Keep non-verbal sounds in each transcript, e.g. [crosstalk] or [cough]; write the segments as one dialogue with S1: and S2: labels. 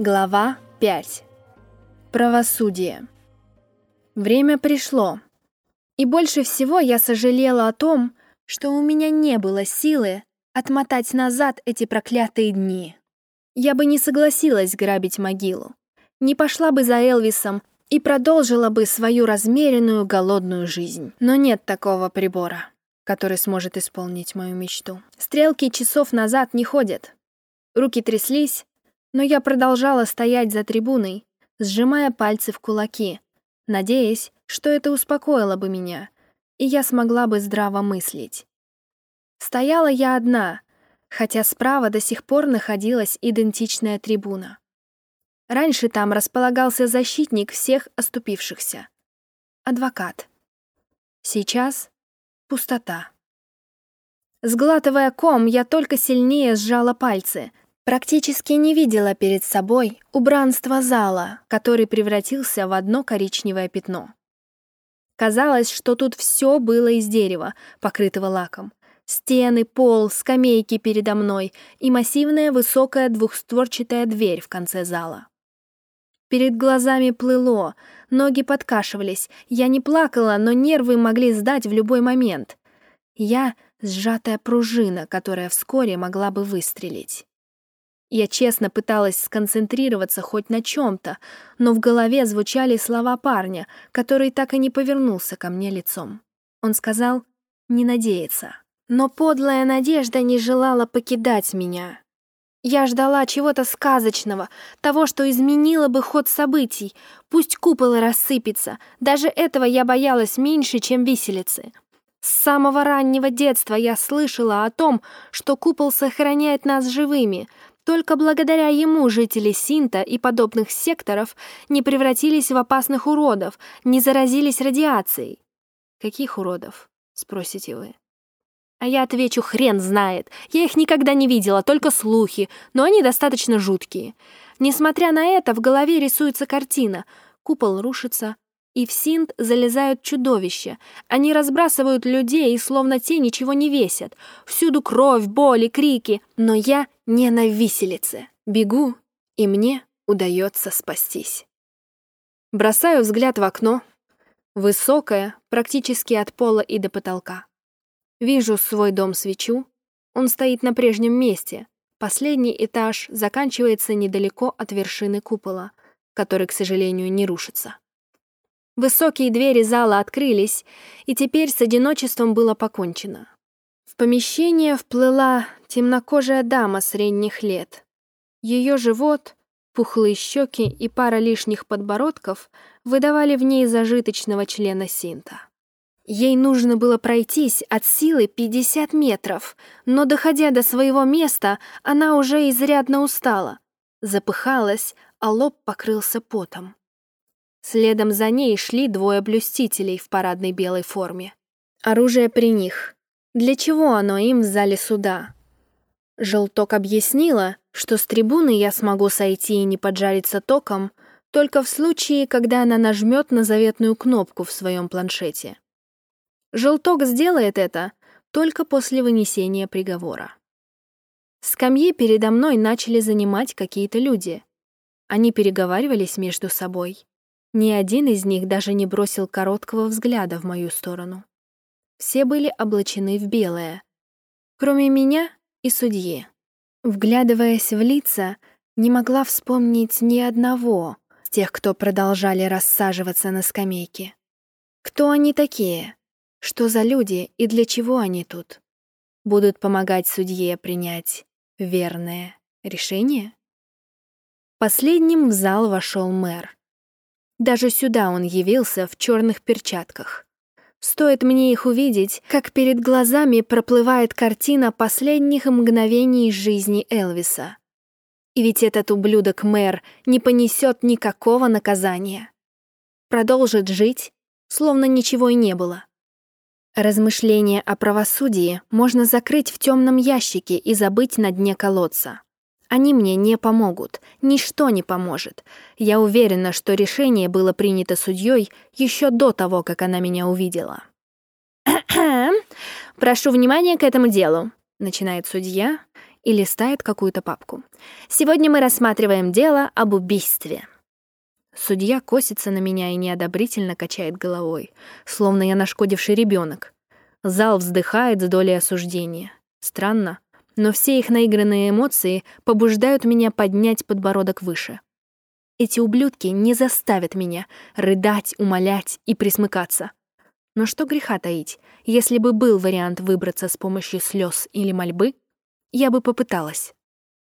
S1: Глава 5. Правосудие. Время пришло. И больше всего я сожалела о том, что у меня не было силы отмотать назад эти проклятые дни. Я бы не согласилась грабить могилу, не пошла бы за Элвисом и продолжила бы свою размеренную голодную жизнь. Но нет такого прибора, который сможет исполнить мою мечту. Стрелки часов назад не ходят. Руки тряслись, но я продолжала стоять за трибуной, сжимая пальцы в кулаки, надеясь, что это успокоило бы меня, и я смогла бы здраво мыслить. Стояла я одна, хотя справа до сих пор находилась идентичная трибуна. Раньше там располагался защитник всех оступившихся. Адвокат. Сейчас пустота. Сглатывая ком, я только сильнее сжала пальцы, Практически не видела перед собой убранство зала, который превратился в одно коричневое пятно. Казалось, что тут все было из дерева, покрытого лаком. Стены, пол, скамейки передо мной и массивная высокая двухстворчатая дверь в конце зала. Перед глазами плыло, ноги подкашивались. Я не плакала, но нервы могли сдать в любой момент. Я — сжатая пружина, которая вскоре могла бы выстрелить. Я честно пыталась сконцентрироваться хоть на чем-то, но в голове звучали слова парня, который так и не повернулся ко мне лицом. Он сказал «не надеяться». Но подлая надежда не желала покидать меня. Я ждала чего-то сказочного, того, что изменило бы ход событий. Пусть купол рассыпется, даже этого я боялась меньше, чем виселицы. С самого раннего детства я слышала о том, что купол сохраняет нас живыми — только благодаря ему жители Синта и подобных секторов не превратились в опасных уродов, не заразились радиацией. «Каких уродов?» — спросите вы. А я отвечу, хрен знает. Я их никогда не видела, только слухи, но они достаточно жуткие. Несмотря на это, в голове рисуется картина. Купол рушится, и в Синт залезают чудовища. Они разбрасывают людей и словно те ничего не весят. Всюду кровь, боль и крики. Но я не на виселице. Бегу, и мне удается спастись. Бросаю взгляд в окно. Высокое, практически от пола и до потолка. Вижу свой дом-свечу. Он стоит на прежнем месте. Последний этаж заканчивается недалеко от вершины купола, который, к сожалению, не рушится. Высокие двери зала открылись, и теперь с одиночеством было покончено. В помещение вплыла темнокожая дама средних лет. Ее живот, пухлые щеки и пара лишних подбородков выдавали в ней зажиточного члена синта. Ей нужно было пройтись от силы 50 метров, но, доходя до своего места, она уже изрядно устала, запыхалась, а лоб покрылся потом. Следом за ней шли двое блюстителей в парадной белой форме. Оружие при них. Для чего оно им в зале суда? Желток объяснила, что с трибуны я смогу сойти и не поджариться током только в случае, когда она нажмет на заветную кнопку в своем планшете. Желток сделает это только после вынесения приговора. Скамьи передо мной начали занимать какие-то люди. Они переговаривались между собой. Ни один из них даже не бросил короткого взгляда в мою сторону. Все были облачены в белое, кроме меня и судьи. Вглядываясь в лица, не могла вспомнить ни одного с тех, кто продолжали рассаживаться на скамейке. Кто они такие? Что за люди и для чего они тут? Будут помогать судье принять верное решение? Последним в зал вошел мэр. Даже сюда он явился в черных перчатках. Стоит мне их увидеть, как перед глазами проплывает картина последних мгновений жизни Элвиса. И ведь этот ублюдок-мэр не понесет никакого наказания. Продолжит жить, словно ничего и не было. Размышления о правосудии можно закрыть в темном ящике и забыть на дне колодца. Они мне не помогут, ничто не поможет. Я уверена, что решение было принято судьей еще до того, как она меня увидела. [clears throat] «Прошу внимания к этому делу», — начинает судья, и листает какую-то папку. «Сегодня мы рассматриваем дело об убийстве». Судья косится на меня и неодобрительно качает головой, словно я нашкодивший ребенок. Зал вздыхает с долей осуждения. Странно, но все их наигранные эмоции побуждают меня поднять подбородок выше. Эти ублюдки не заставят меня рыдать, умолять и присмыкаться. Но что греха таить, если бы был вариант выбраться с помощью слез или мольбы, я бы попыталась.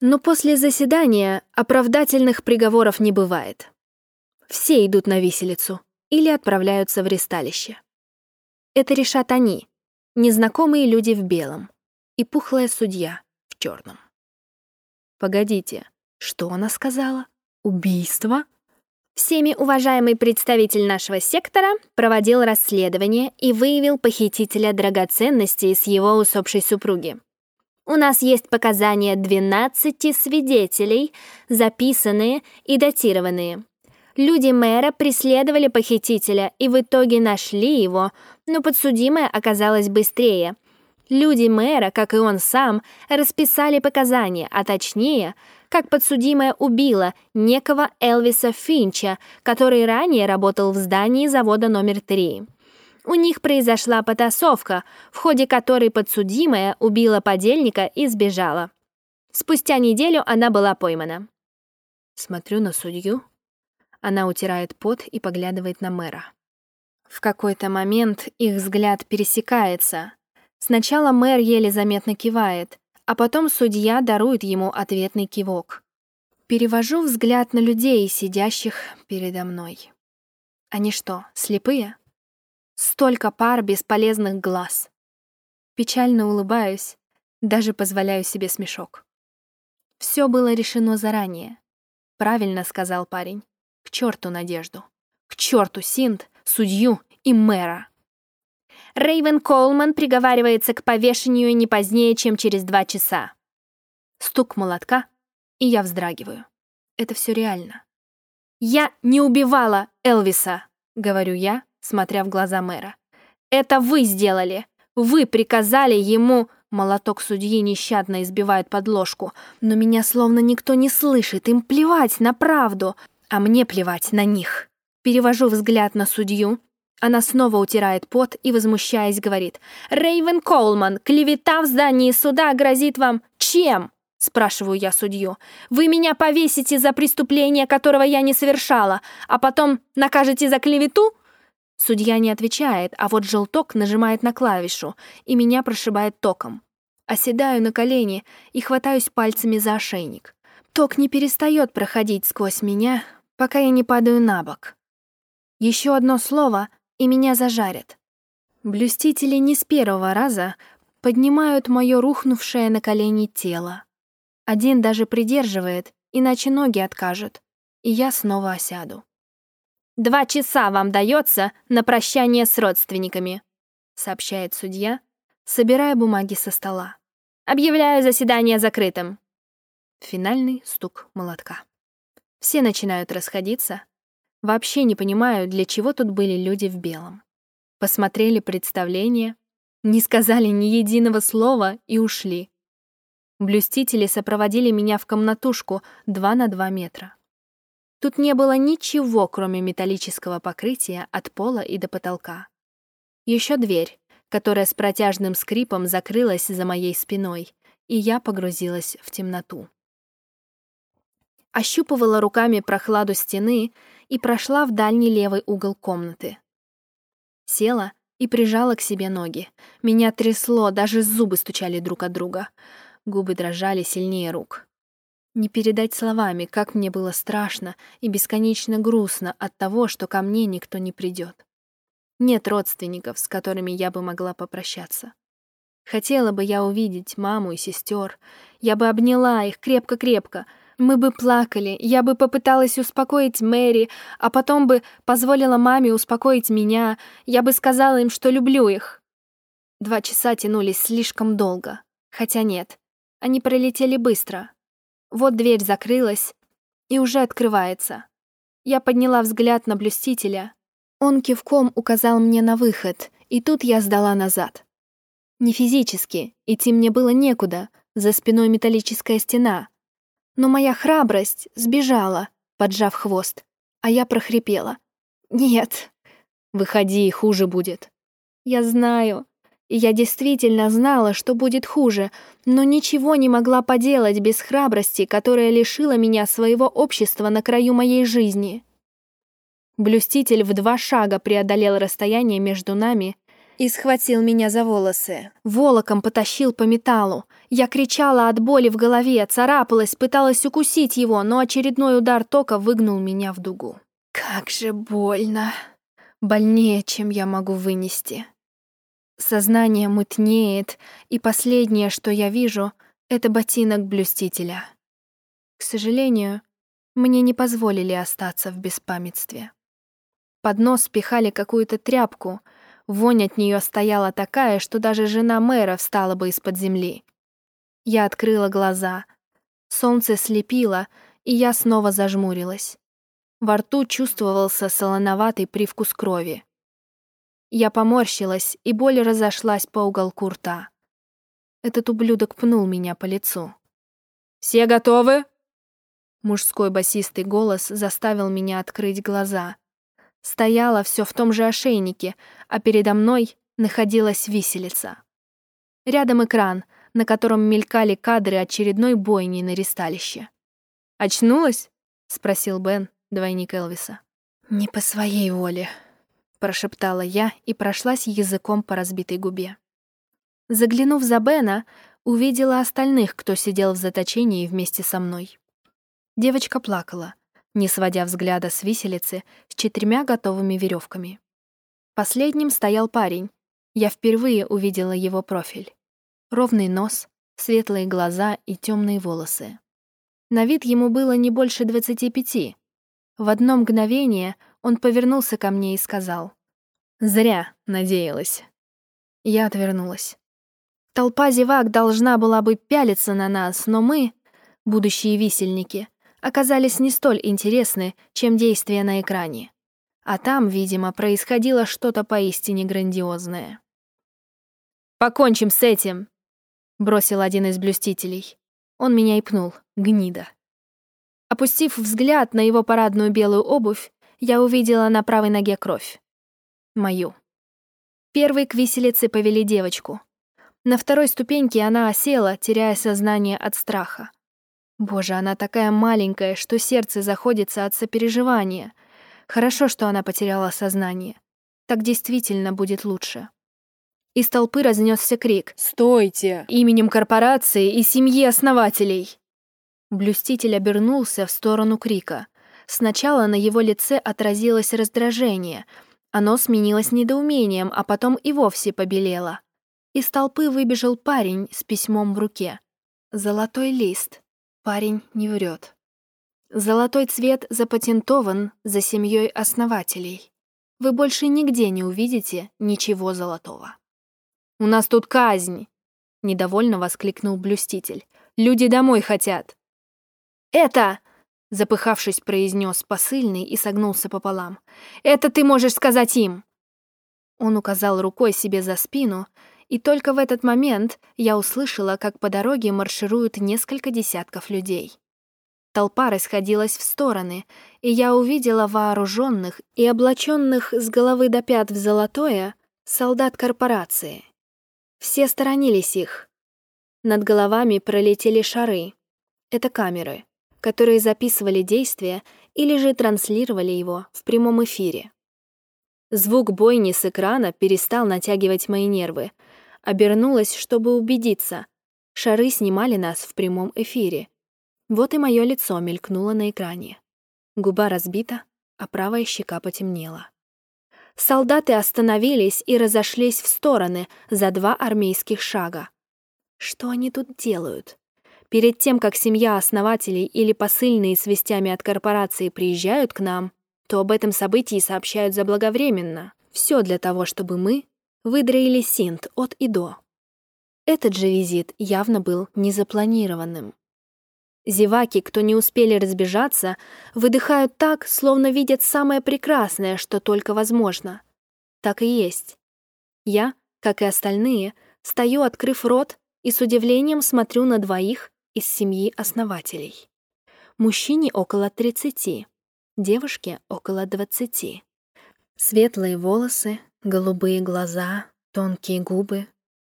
S1: Но после заседания оправдательных приговоров не бывает. Все идут на виселицу или отправляются в ресталище. Это решат они, незнакомые люди в белом и пухлая судья в черном. Погодите, что она сказала? Убийство? Всеми уважаемый представитель нашего сектора проводил расследование и выявил похитителя драгоценностей с его усопшей супруги. У нас есть показания 12 свидетелей, записанные и датированные. Люди мэра преследовали похитителя и в итоге нашли его, но подсудимая оказалась быстрее. Люди мэра, как и он сам, расписали показания, а точнее, как подсудимая убила некого Элвиса Финча, который ранее работал в здании завода номер 3. У них произошла потасовка, в ходе которой подсудимая убила подельника и сбежала. Спустя неделю она была поймана. Смотрю на судью, она утирает пот и поглядывает на мэра. В какой-то момент их взгляд пересекается. Сначала мэр еле заметно кивает, а потом судья дарует ему ответный кивок. Перевожу взгляд на людей, сидящих передо мной. Они что, слепые? Столько пар бесполезных глаз. Печально улыбаюсь, даже позволяю себе смешок. Все было решено заранее. Правильно сказал парень. К черту надежду. К черту Синт, судью и мэра. Рейвен Колман приговаривается к повешению не позднее, чем через два часа. Стук молотка, и я вздрагиваю. Это все реально. «Я не убивала Элвиса», — говорю я, смотря в глаза мэра. «Это вы сделали. Вы приказали ему...» Молоток судьи нещадно избивает подложку, но меня словно никто не слышит, им плевать на правду а мне плевать на них. Перевожу взгляд на судью. Она снова утирает пот и, возмущаясь, говорит. «Рейвен Колман, клевета в здании суда грозит вам чем?» Спрашиваю я судью. «Вы меня повесите за преступление, которого я не совершала, а потом накажете за клевету?» Судья не отвечает, а вот желток нажимает на клавишу, и меня прошибает током. Оседаю на колени и хватаюсь пальцами за ошейник. Ток не перестает проходить сквозь меня, пока я не падаю на бок. Еще одно слово, и меня зажарят. Блюстители не с первого раза поднимают мое рухнувшее на колени тело. Один даже придерживает, иначе ноги откажут, и я снова осяду. «Два часа вам дается на прощание с родственниками», сообщает судья, собирая бумаги со стола. «Объявляю заседание закрытым». Финальный стук молотка. Все начинают расходиться. Вообще не понимаю, для чего тут были люди в белом. Посмотрели представление, не сказали ни единого слова и ушли. Блюстители сопроводили меня в комнатушку 2 на 2 метра. Тут не было ничего, кроме металлического покрытия от пола и до потолка. Еще дверь, которая с протяжным скрипом закрылась за моей спиной, и я погрузилась в темноту ощупывала руками прохладу стены и прошла в дальний левый угол комнаты. Села и прижала к себе ноги. Меня трясло, даже зубы стучали друг от друга. Губы дрожали сильнее рук. Не передать словами, как мне было страшно и бесконечно грустно от того, что ко мне никто не придет. Нет родственников, с которыми я бы могла попрощаться. Хотела бы я увидеть маму и сестер. Я бы обняла их крепко-крепко, мы бы плакали, я бы попыталась успокоить Мэри, а потом бы позволила маме успокоить меня, я бы сказала им, что люблю их. Два часа тянулись слишком долго. Хотя нет, они пролетели быстро. Вот дверь закрылась и уже открывается. Я подняла взгляд на блюстителя. Он кивком указал мне на выход, и тут я сдала назад. Не физически, идти мне было некуда, за спиной металлическая стена. Но моя храбрость сбежала, поджав хвост, а я прохрипела. «Нет». «Выходи, хуже будет». «Я знаю». Я действительно знала, что будет хуже, но ничего не могла поделать без храбрости, которая лишила меня своего общества на краю моей жизни. Блюститель в два шага преодолел расстояние между нами и схватил меня за волосы. Волоком потащил по металлу. Я кричала от боли в голове, царапалась, пыталась укусить его, но очередной удар тока выгнул меня в дугу. Как же больно. Больнее, чем я могу вынести. Сознание мутнеет, и последнее, что я вижу, это ботинок блюстителя. К сожалению, мне не позволили остаться в беспамятстве. Под нос пихали какую-то тряпку, вонь от нее стояла такая, что даже жена мэра встала бы из-под земли. Я открыла глаза. Солнце слепило, и я снова зажмурилась. Во рту чувствовался солоноватый привкус крови. Я поморщилась, и боль разошлась по уголку рта. Этот ублюдок пнул меня по лицу. «Все готовы?» Мужской басистый голос заставил меня открыть глаза. Стояла все в том же ошейнике, а передо мной находилась виселица. Рядом экран, на котором мелькали кадры очередной бойни на ристалище. «Очнулась?» — спросил Бен, двойник Элвиса. «Не по своей воле», прошептала я и прошлась языком по разбитой губе. Заглянув за Бена, увидела остальных, кто сидел в заточении вместе со мной. Девочка плакала, не сводя взгляда с виселицы с четырьмя готовыми веревками. Последним стоял парень. Я впервые увидела его профиль. Ровный нос, светлые глаза и темные волосы. На вид ему было не больше двадцати пяти. В одно мгновение он повернулся ко мне и сказал. «Зря надеялась». Я отвернулась. Толпа зевак должна была бы пялиться на нас, но мы, будущие висельники, оказались не столь интересны, чем действия на экране. А там, видимо, происходило что-то поистине грандиозное. «Покончим с этим!» — бросил один из блюстителей. Он меня и пнул, гнида. Опустив взгляд на его парадную белую обувь, я увидела на правой ноге кровь. Мою. Первой к виселице повели девочку. На второй ступеньке она осела, теряя сознание от страха. Боже, она такая маленькая, что сердце заходится от сопереживания. Хорошо, что она потеряла сознание. Так действительно будет лучше. Из толпы разнесся крик «Стойте! Именем корпорации и семьи основателей!» Блюститель обернулся в сторону крика. Сначала на его лице отразилось раздражение. Оно сменилось недоумением, а потом и вовсе побелело. Из толпы выбежал парень с письмом в руке. Золотой лист. Парень не врет. Золотой цвет запатентован за семьей основателей. Вы больше нигде не увидите ничего золотого. «У нас тут казнь!» — недовольно воскликнул блюститель. «Люди домой хотят!» «Это...» Запыхавшись, произнес посыльный и согнулся пополам. «Это ты можешь сказать им!» Он указал рукой себе за спину, и только в этот момент я услышала, как по дороге маршируют несколько десятков людей. Толпа расходилась в стороны, и я увидела вооруженных и облаченных с головы до пят в золотое солдат корпорации. Все сторонились их. Над головами пролетели шары. Это камеры которые записывали действие или же транслировали его в прямом эфире. Звук бойни с экрана перестал натягивать мои нервы. Обернулась, чтобы убедиться. Шары снимали нас в прямом эфире. Вот и мое лицо мелькнуло на экране. Губа разбита, а правая щека потемнела. Солдаты остановились и разошлись в стороны за два армейских шага. Что они тут делают? Перед тем, как семья основателей или посыльные с вестями от корпорации приезжают к нам, то об этом событии сообщают заблаговременно. Все для того, чтобы мы выдроили синт от и до. Этот же визит явно был незапланированным. Зеваки, кто не успели разбежаться, выдыхают так, словно видят самое прекрасное, что только возможно. Так и есть. Я, как и остальные, стою, открыв рот, и с удивлением смотрю на двоих из семьи основателей. Мужчине около 30, девушке около 20. Светлые волосы, голубые глаза, тонкие губы,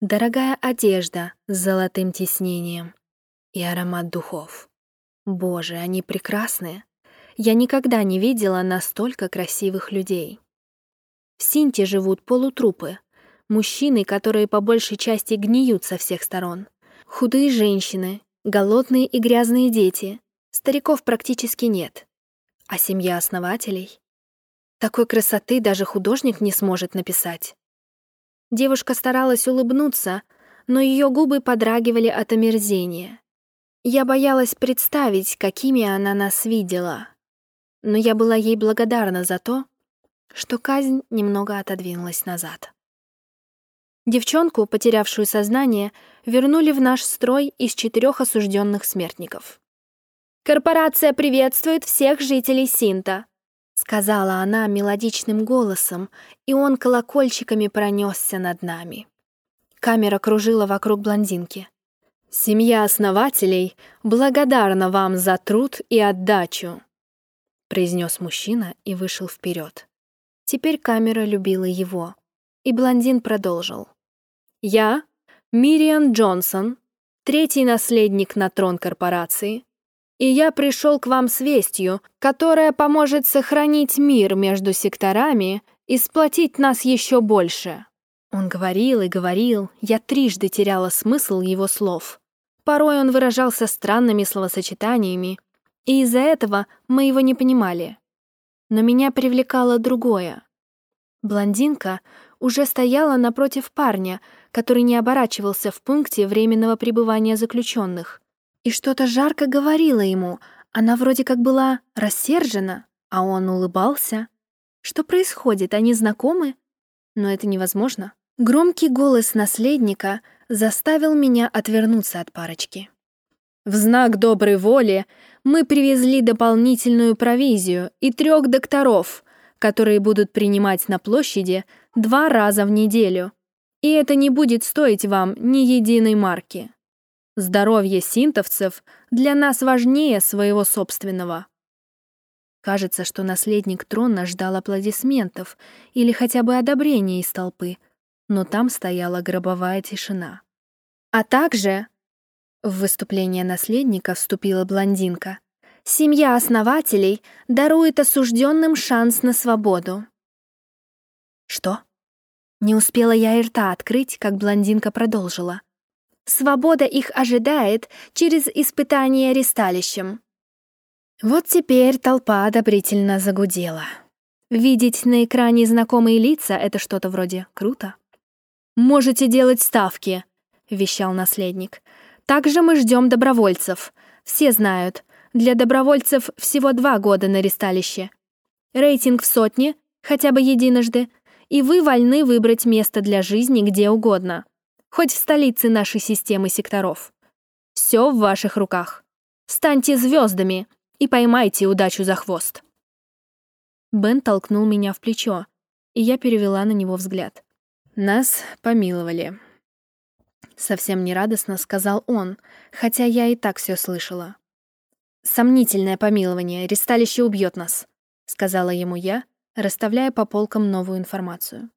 S1: дорогая одежда с золотым тиснением и аромат духов. Боже, они прекрасные. Я никогда не видела настолько красивых людей. В Синте живут полутрупы, мужчины, которые по большей части гниют со всех сторон, худые женщины, голодные и грязные дети, стариков практически нет. А семья основателей? Такой красоты даже художник не сможет написать. Девушка старалась улыбнуться, но ее губы подрагивали от омерзения. Я боялась представить, какими она нас видела. Но я была ей благодарна за то, что казнь немного отодвинулась назад. Девчонку, потерявшую сознание, вернули в наш строй из четырех осужденных смертников. «Корпорация приветствует всех жителей Синта», — сказала она мелодичным голосом, и он колокольчиками пронесся над нами. Камера кружила вокруг блондинки. «Семья основателей благодарна вам за труд и отдачу», — произнес мужчина и вышел вперед. Теперь камера любила его, и блондин продолжил. «Я, Мириан Джонсон, третий наследник на трон корпорации, и я пришел к вам с вестью, которая поможет сохранить мир между секторами и сплотить нас еще больше». Он говорил и говорил, я трижды теряла смысл его слов. Порой он выражался странными словосочетаниями, и из-за этого мы его не понимали. Но меня привлекало другое. Блондинка уже стояла напротив парня, который не оборачивался в пункте временного пребывания заключенных. И что-то жарко говорила ему, она вроде как была рассержена, а он улыбался. Что происходит, они знакомы? Но это невозможно. Громкий голос наследника — заставил меня отвернуться от парочки. В знак доброй воли мы привезли дополнительную провизию и трех докторов, которые будут принимать на площади два раза в неделю. И это не будет стоить вам ни единой марки. Здоровье синтовцев для нас важнее своего собственного. Кажется, что наследник трона ждал аплодисментов или хотя бы одобрения из толпы, но там стояла гробовая тишина. А также в выступление наследника вступила блондинка. Семья основателей дарует осужденным шанс на свободу. Что? Не успела я и рта открыть, как блондинка продолжила. Свобода их ожидает через испытание ресталищем. Вот теперь толпа одобрительно загудела. Видеть на экране знакомые лица — это что-то вроде круто. «Можете делать ставки», — вещал наследник. «Также мы ждем добровольцев. Все знают, для добровольцев всего два года на ресталище. Рейтинг в сотне, хотя бы единожды, и вы вольны выбрать место для жизни где угодно, хоть в столице нашей системы секторов. Все в ваших руках. Станьте звездами и поймайте удачу за хвост». Бен толкнул меня в плечо, и я перевела на него взгляд. Нас помиловали. Совсем нерадостно сказал он, хотя я и так все слышала. «Сомнительное помилование, ресталище убьет нас», — сказала ему я, расставляя по полкам новую информацию.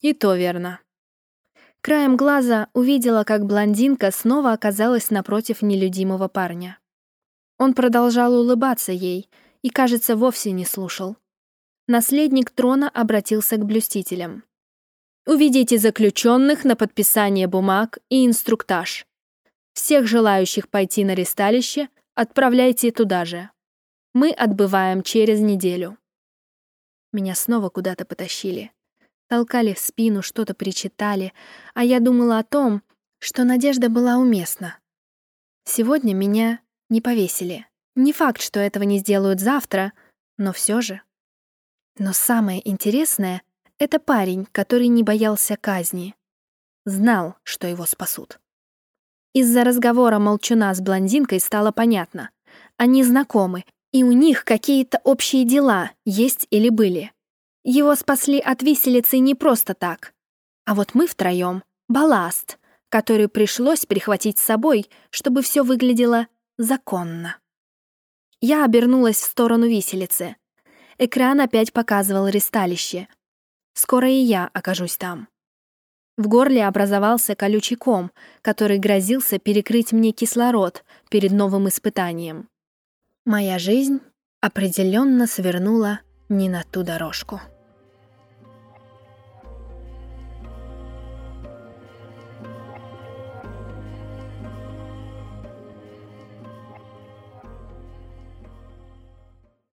S1: «И то верно». Краем глаза увидела, как блондинка снова оказалась напротив нелюдимого парня. Он продолжал улыбаться ей и, кажется, вовсе не слушал. Наследник трона обратился к блюстителям. Уведите заключенных на подписание бумаг и инструктаж. Всех желающих пойти на ресталище отправляйте туда же. Мы отбываем через неделю. Меня снова куда-то потащили. Толкали в спину, что-то причитали, а я думала о том, что надежда была уместна. Сегодня меня не повесили. Не факт, что этого не сделают завтра, но все же. Но самое интересное — это парень, который не боялся казни. Знал, что его спасут. Из-за разговора молчуна с блондинкой стало понятно. Они знакомы, и у них какие-то общие дела есть или были. Его спасли от виселицы не просто так. А вот мы втроем — балласт, который пришлось прихватить с собой, чтобы все выглядело законно. Я обернулась в сторону виселицы. Экран опять показывал ристалище. Скоро и я окажусь там. В горле образовался колючий ком, который грозился перекрыть мне кислород перед новым испытанием. Моя жизнь определенно свернула не на ту дорожку.